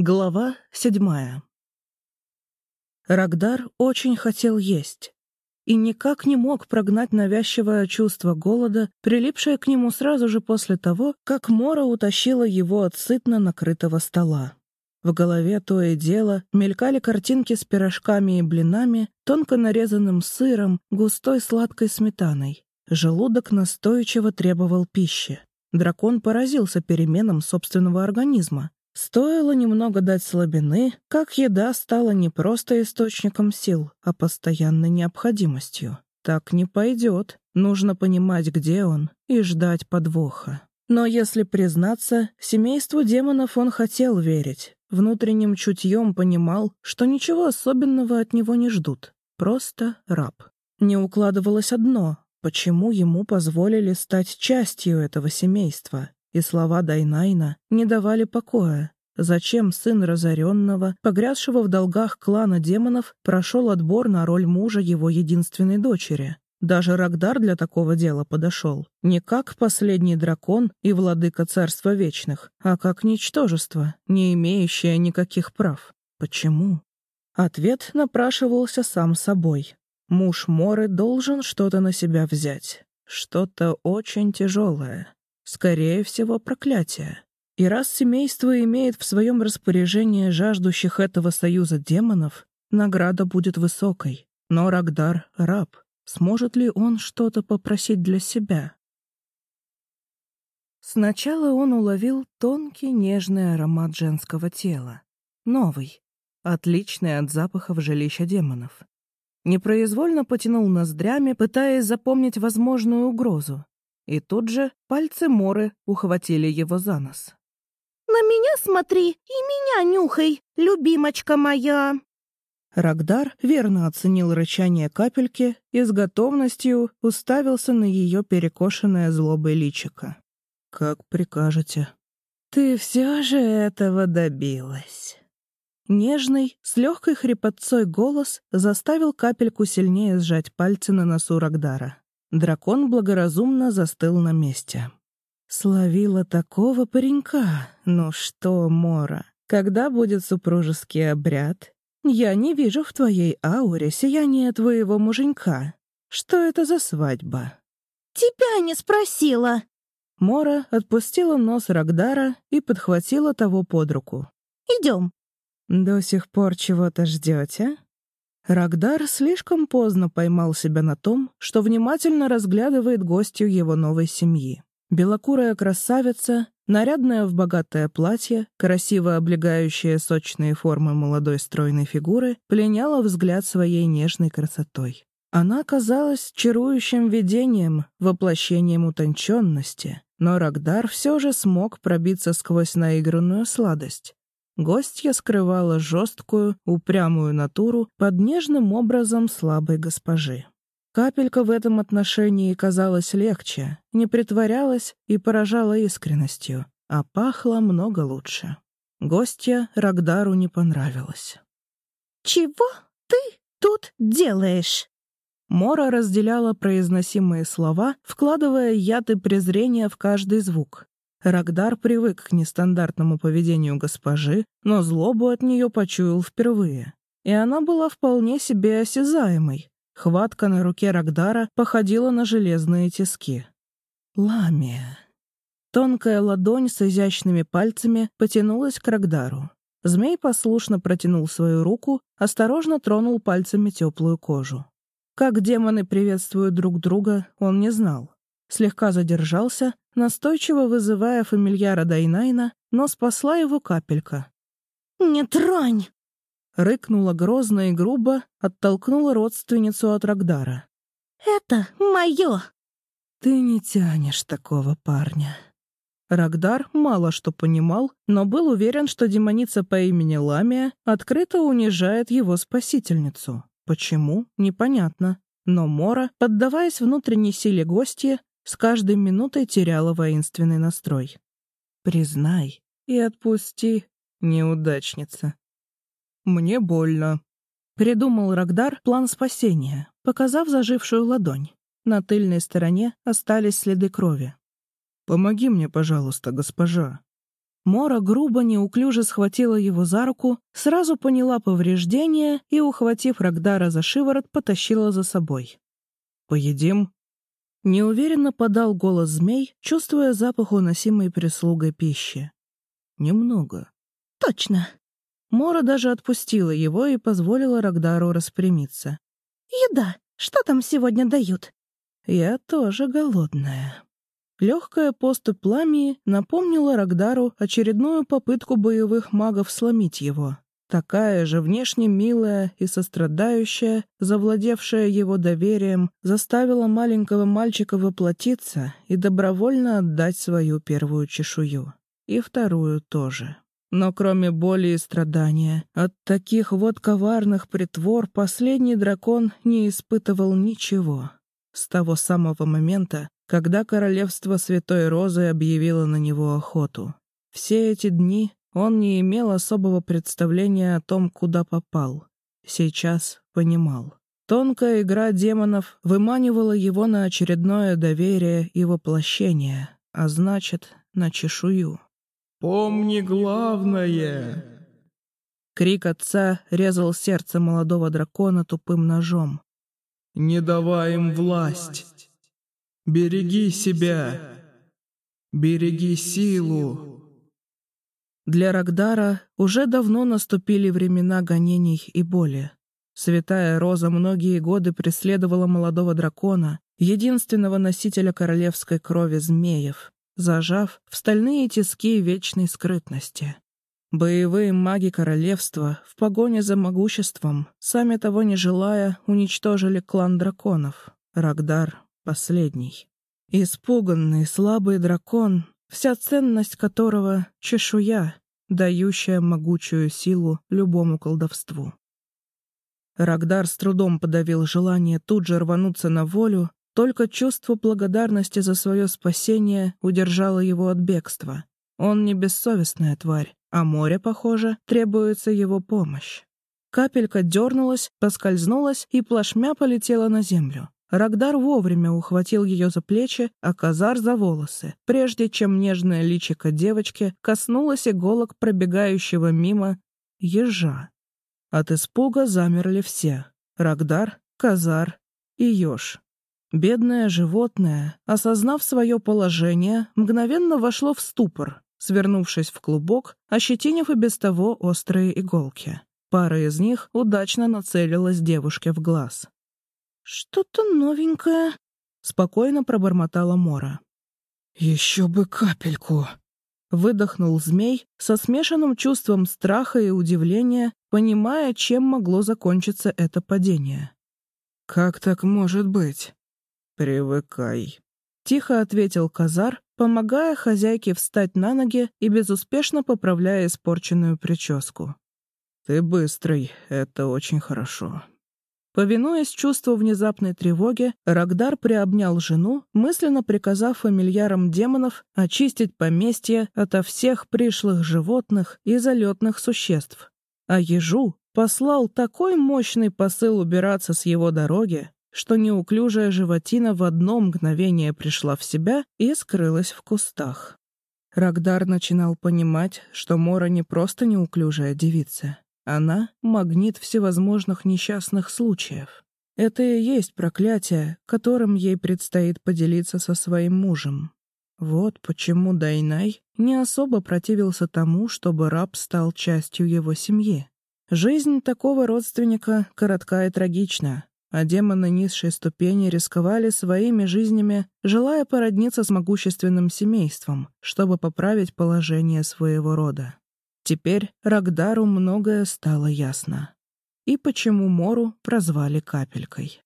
Глава седьмая. Рагдар очень хотел есть и никак не мог прогнать навязчивое чувство голода, прилипшее к нему сразу же после того, как Мора утащила его от сытно накрытого стола. В голове то и дело мелькали картинки с пирожками и блинами, тонко нарезанным сыром, густой сладкой сметаной. Желудок настойчиво требовал пищи. Дракон поразился переменам собственного организма. Стоило немного дать слабины, как еда стала не просто источником сил, а постоянной необходимостью. Так не пойдет. Нужно понимать, где он, и ждать подвоха. Но если признаться, семейству демонов он хотел верить. Внутренним чутьем понимал, что ничего особенного от него не ждут. Просто раб. Не укладывалось одно — почему ему позволили стать частью этого семейства? И слова Дайнайна не давали покоя. Зачем сын разоренного, погрязшего в долгах клана демонов, прошел отбор на роль мужа его единственной дочери? Даже Рагдар для такого дела подошел. Не как последний дракон и владыка царства вечных, а как ничтожество, не имеющее никаких прав. Почему? Ответ напрашивался сам собой. Муж Моры должен что-то на себя взять. Что-то очень тяжелое. Скорее всего, проклятие. И раз семейство имеет в своем распоряжении жаждущих этого союза демонов, награда будет высокой. Но Рагдар — раб. Сможет ли он что-то попросить для себя? Сначала он уловил тонкий нежный аромат женского тела. Новый, отличный от запахов жилища демонов. Непроизвольно потянул ноздрями, пытаясь запомнить возможную угрозу. И тут же пальцы Моры ухватили его за нос. «На меня смотри и меня нюхай, любимочка моя!» Рагдар верно оценил рычание капельки и с готовностью уставился на ее перекошенное злобой личико. «Как прикажете». «Ты все же этого добилась». Нежный, с легкой хрипотцой голос заставил капельку сильнее сжать пальцы на носу Рагдара. Дракон благоразумно застыл на месте. «Словила такого паренька. Ну что, Мора, когда будет супружеский обряд? Я не вижу в твоей ауре сияния твоего муженька. Что это за свадьба?» «Тебя не спросила!» Мора отпустила нос Рагдара и подхватила того под руку. «Идем». «До сих пор чего-то ждете?» Рагдар слишком поздно поймал себя на том, что внимательно разглядывает гостью его новой семьи. Белокурая красавица, нарядная в богатое платье, красиво облегающая сочные формы молодой стройной фигуры, пленяла взгляд своей нежной красотой. Она казалась чарующим видением, воплощением утонченности, но Рагдар все же смог пробиться сквозь наигранную сладость. Гостья скрывала жесткую, упрямую натуру под нежным образом слабой госпожи. Капелька в этом отношении казалась легче, не притворялась и поражала искренностью, а пахла много лучше. Гостья Рагдару не понравилась. «Чего ты тут делаешь?» Мора разделяла произносимые слова, вкладывая яд и презрение в каждый звук. Рагдар привык к нестандартному поведению госпожи, но злобу от нее почуял впервые. И она была вполне себе осязаемой. Хватка на руке Рагдара походила на железные тиски. Ламия. Тонкая ладонь с изящными пальцами потянулась к Рагдару. Змей послушно протянул свою руку, осторожно тронул пальцами теплую кожу. Как демоны приветствуют друг друга, он не знал. Слегка задержался, настойчиво вызывая фамильяра Дайнайна, но спасла его капелька. «Не тронь!» Рыкнула грозно и грубо, оттолкнула родственницу от Рагдара. «Это мое!» «Ты не тянешь такого парня». Рагдар мало что понимал, но был уверен, что демоница по имени Ламия открыто унижает его спасительницу. Почему? Непонятно. Но Мора, поддаваясь внутренней силе гостья, с каждой минутой теряла воинственный настрой. «Признай и отпусти, неудачница». «Мне больно», — придумал Рагдар план спасения, показав зажившую ладонь. На тыльной стороне остались следы крови. «Помоги мне, пожалуйста, госпожа». Мора грубо, неуклюже схватила его за руку, сразу поняла повреждение и, ухватив Рагдара за шиворот, потащила за собой. «Поедим?» Неуверенно подал голос змей, чувствуя запах уносимой прислугой пищи. «Немного». «Точно». Мора даже отпустила его и позволила Рагдару распрямиться. «Еда. Что там сегодня дают?» «Я тоже голодная». Легкая поступь пламени напомнила Рагдару очередную попытку боевых магов сломить его. Такая же внешне милая и сострадающая, завладевшая его доверием, заставила маленького мальчика воплотиться и добровольно отдать свою первую чешую. И вторую тоже. Но кроме боли и страдания, от таких вот коварных притвор последний дракон не испытывал ничего. С того самого момента, когда королевство Святой Розы объявило на него охоту. Все эти дни он не имел особого представления о том, куда попал. Сейчас понимал. Тонкая игра демонов выманивала его на очередное доверие и воплощение, а значит, на чешую. «Помни главное!» Крик отца резал сердце молодого дракона тупым ножом. «Не давай им власть!» Береги себя! Береги силу!» Для Рагдара уже давно наступили времена гонений и боли. Святая Роза многие годы преследовала молодого дракона, единственного носителя королевской крови змеев, зажав в стальные тиски вечной скрытности. Боевые маги королевства в погоне за могуществом, сами того не желая, уничтожили клан драконов. Рагдар последний. Испуганный, слабый дракон, вся ценность которого — чешуя, дающая могучую силу любому колдовству. Рагдар с трудом подавил желание тут же рвануться на волю, только чувство благодарности за свое спасение удержало его от бегства. Он не бессовестная тварь, а море, похоже, требуется его помощь. Капелька дернулась, поскользнулась и плашмя полетела на землю. Рагдар вовремя ухватил ее за плечи, а Казар за волосы, прежде чем нежное личико девочки коснулось иголок пробегающего мимо ежа. От испуга замерли все — Рагдар, Казар и еж. Бедное животное, осознав свое положение, мгновенно вошло в ступор, свернувшись в клубок, ощетинив и без того острые иголки. Пара из них удачно нацелилась девушке в глаз. «Что-то новенькое», — спокойно пробормотала Мора. «Еще бы капельку!» Выдохнул змей со смешанным чувством страха и удивления, понимая, чем могло закончиться это падение. «Как так может быть?» «Привыкай», — тихо ответил Казар, помогая хозяйке встать на ноги и безуспешно поправляя испорченную прическу. «Ты быстрый, это очень хорошо». Повинуясь чувству внезапной тревоги, Рагдар приобнял жену, мысленно приказав фамильярам демонов очистить поместье ото всех пришлых животных и залетных существ. А ежу послал такой мощный посыл убираться с его дороги, что неуклюжая животина в одно мгновение пришла в себя и скрылась в кустах. Рагдар начинал понимать, что Мора не просто неуклюжая девица, она — магнит всевозможных несчастных случаев. Это и есть проклятие, которым ей предстоит поделиться со своим мужем. Вот почему Дайнай не особо противился тому, чтобы раб стал частью его семьи. Жизнь такого родственника коротка и трагична, а демоны низшей ступени рисковали своими жизнями, желая породниться с могущественным семейством, чтобы поправить положение своего рода. Теперь Рагдару многое стало ясно. И почему Мору прозвали Капелькой.